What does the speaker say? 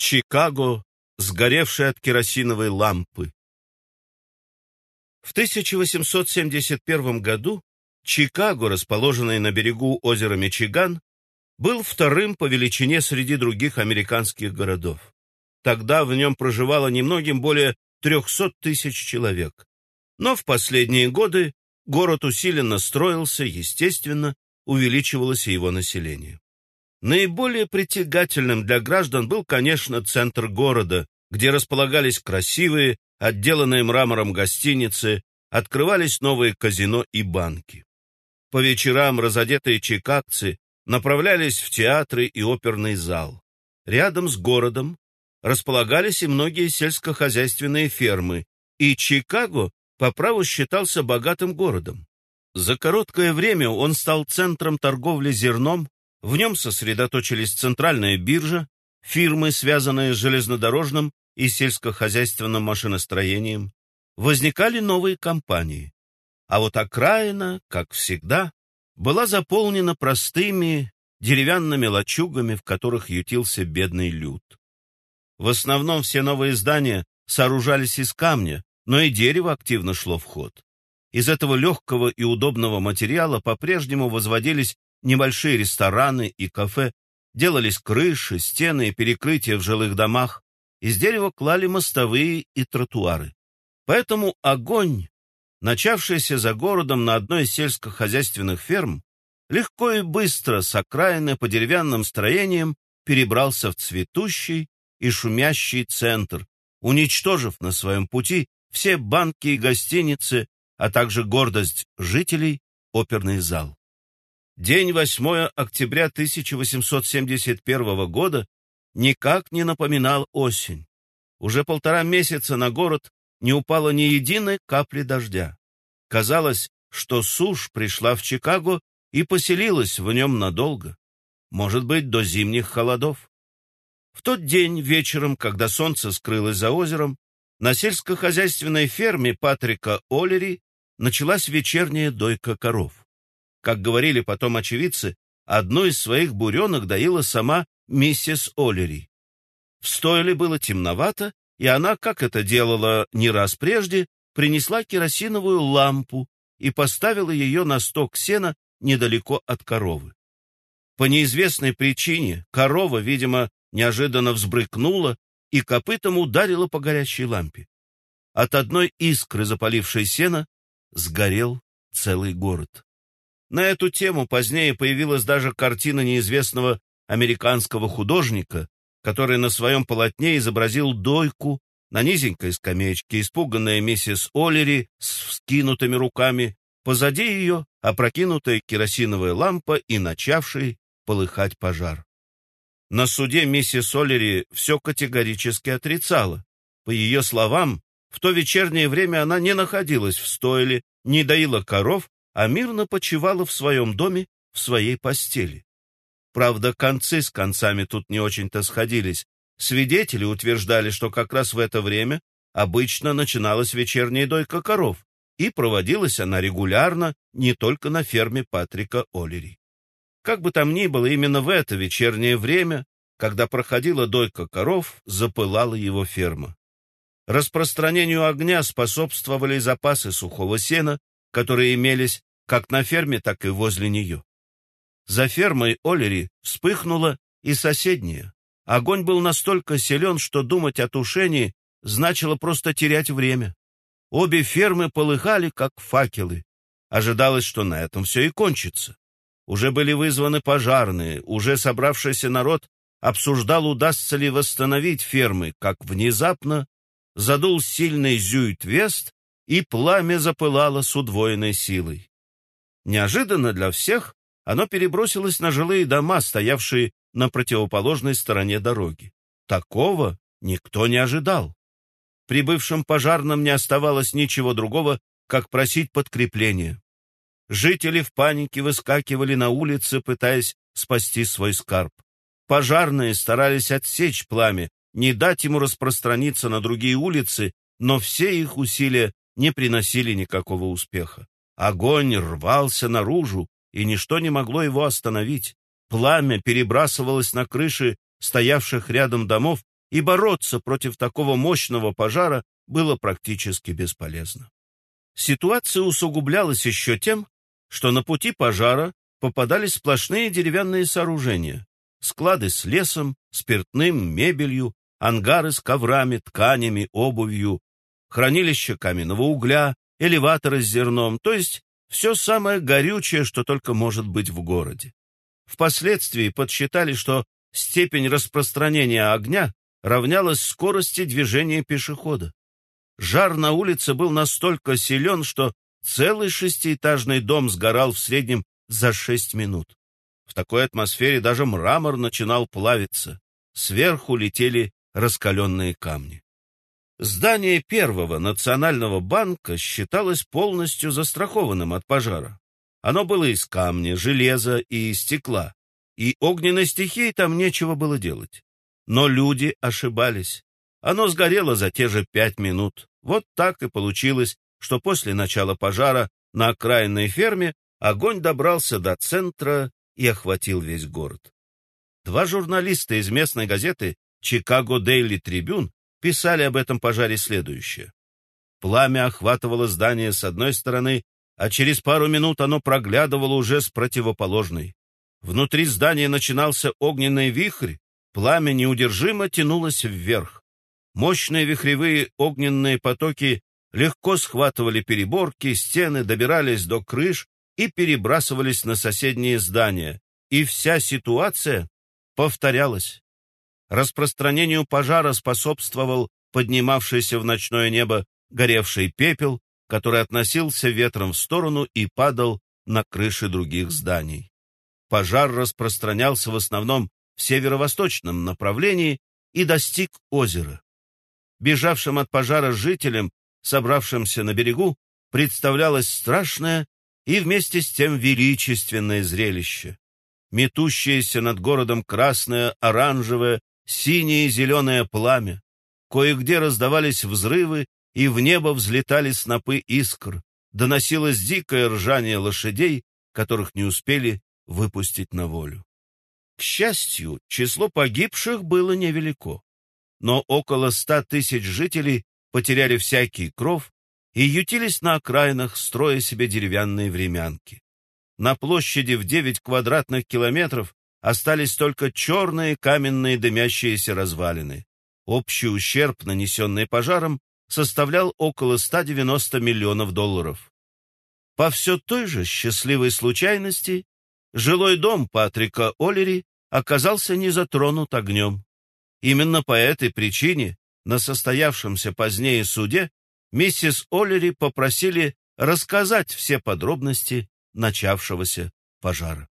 Чикаго, сгоревший от керосиновой лампы. В 1871 году Чикаго, расположенный на берегу озера Мичиган, был вторым по величине среди других американских городов. Тогда в нем проживало немногим более 300 тысяч человек. Но в последние годы город усиленно строился, естественно, увеличивалось его население. Наиболее притягательным для граждан был, конечно, центр города, где располагались красивые, отделанные мрамором гостиницы, открывались новые казино и банки. По вечерам разодетые чикагцы направлялись в театры и оперный зал. Рядом с городом располагались и многие сельскохозяйственные фермы, и Чикаго по праву считался богатым городом. За короткое время он стал центром торговли зерном, в нем сосредоточились центральная биржа, фирмы, связанные с железнодорожным и сельскохозяйственным машиностроением, возникали новые компании. А вот окраина, как всегда, была заполнена простыми деревянными лачугами, в которых ютился бедный люд. В основном все новые здания сооружались из камня, но и дерево активно шло в ход. Из этого легкого и удобного материала по-прежнему возводились небольшие рестораны и кафе, делались крыши, стены и перекрытия в жилых домах, из дерева клали мостовые и тротуары. Поэтому огонь, начавшийся за городом на одной из сельскохозяйственных ферм, легко и быстро с окраины по деревянным строениям перебрался в цветущий и шумящий центр, уничтожив на своем пути все банки и гостиницы, а также гордость жителей оперный зал. День 8 октября 1871 года никак не напоминал осень. Уже полтора месяца на город не упало ни единой капли дождя. Казалось, что сушь пришла в Чикаго и поселилась в нем надолго, может быть, до зимних холодов. В тот день вечером, когда солнце скрылось за озером, на сельскохозяйственной ферме Патрика Оллери началась вечерняя дойка коров. Как говорили потом очевидцы, одну из своих буренок доила сама миссис Оллери. В стойле было темновато, и она, как это делала не раз прежде, принесла керосиновую лампу и поставила ее на сток сена недалеко от коровы. По неизвестной причине корова, видимо, неожиданно взбрыкнула и копытом ударила по горящей лампе. От одной искры, запалившей сено, сгорел целый город. На эту тему позднее появилась даже картина неизвестного американского художника, который на своем полотне изобразил дойку на низенькой скамеечке, испуганная миссис Оллери с вскинутыми руками, позади ее опрокинутая керосиновая лампа и начавший полыхать пожар. На суде миссис Оллери все категорически отрицала. По ее словам, в то вечернее время она не находилась в стойле, не доила коров а мирно почивала в своем доме в своей постели. Правда, концы с концами тут не очень-то сходились. Свидетели утверждали, что как раз в это время обычно начиналась вечерняя дойка коров, и проводилась она регулярно не только на ферме Патрика Оллери. Как бы там ни было, именно в это вечернее время, когда проходила дойка коров, запылала его ферма. Распространению огня способствовали запасы сухого сена, которые имелись как на ферме, так и возле нее. За фермой Олери вспыхнула и соседняя. Огонь был настолько силен, что думать о тушении значило просто терять время. Обе фермы полыхали, как факелы. Ожидалось, что на этом все и кончится. Уже были вызваны пожарные, уже собравшийся народ обсуждал, удастся ли восстановить фермы, как внезапно задул сильный зюит-вест, и пламя запылало с удвоенной силой. Неожиданно для всех оно перебросилось на жилые дома, стоявшие на противоположной стороне дороги. Такого никто не ожидал. Прибывшим пожарным не оставалось ничего другого, как просить подкрепления. Жители в панике выскакивали на улицы, пытаясь спасти свой скарб. Пожарные старались отсечь пламя, не дать ему распространиться на другие улицы, но все их усилия не приносили никакого успеха. Огонь рвался наружу, и ничто не могло его остановить. Пламя перебрасывалось на крыши стоявших рядом домов и бороться против такого мощного пожара было практически бесполезно. Ситуация усугублялась еще тем, что на пути пожара попадались сплошные деревянные сооружения, склады с лесом, спиртным, мебелью, ангары с коврами, тканями, обувью, хранилище каменного угля, элеваторы с зерном, то есть все самое горючее, что только может быть в городе. Впоследствии подсчитали, что степень распространения огня равнялась скорости движения пешехода. Жар на улице был настолько силен, что целый шестиэтажный дом сгорал в среднем за шесть минут. В такой атмосфере даже мрамор начинал плавиться. Сверху летели раскаленные камни. Здание первого национального банка считалось полностью застрахованным от пожара. Оно было из камня, железа и стекла, и огненной стихии там нечего было делать. Но люди ошибались. Оно сгорело за те же пять минут. Вот так и получилось, что после начала пожара на окраинной ферме огонь добрался до центра и охватил весь город. Два журналиста из местной газеты «Чикаго Дейли Трибюн» писали об этом пожаре следующее. Пламя охватывало здание с одной стороны, а через пару минут оно проглядывало уже с противоположной. Внутри здания начинался огненный вихрь, пламя неудержимо тянулось вверх. Мощные вихревые огненные потоки легко схватывали переборки, стены, добирались до крыш и перебрасывались на соседние здания. И вся ситуация повторялась. Распространению пожара способствовал поднимавшийся в ночное небо горевший пепел, который относился ветром в сторону и падал на крыши других зданий. Пожар распространялся в основном в северо-восточном направлении и достиг озера. Бежавшим от пожара жителям, собравшимся на берегу, представлялось страшное и вместе с тем величественное зрелище. Метущееся над городом красное, оранжевое, синее и зеленое пламя. Кое-где раздавались взрывы, и в небо взлетали снопы искр. Доносилось дикое ржание лошадей, которых не успели выпустить на волю. К счастью, число погибших было невелико, но около ста тысяч жителей потеряли всякий кров и ютились на окраинах, строя себе деревянные времянки. На площади в девять квадратных километров остались только черные каменные дымящиеся развалины. Общий ущерб, нанесенный пожаром, составлял около 190 миллионов долларов. По все той же счастливой случайности жилой дом Патрика Оллери оказался не затронут огнем. Именно по этой причине на состоявшемся позднее суде миссис Оллери попросили рассказать все подробности начавшегося пожара.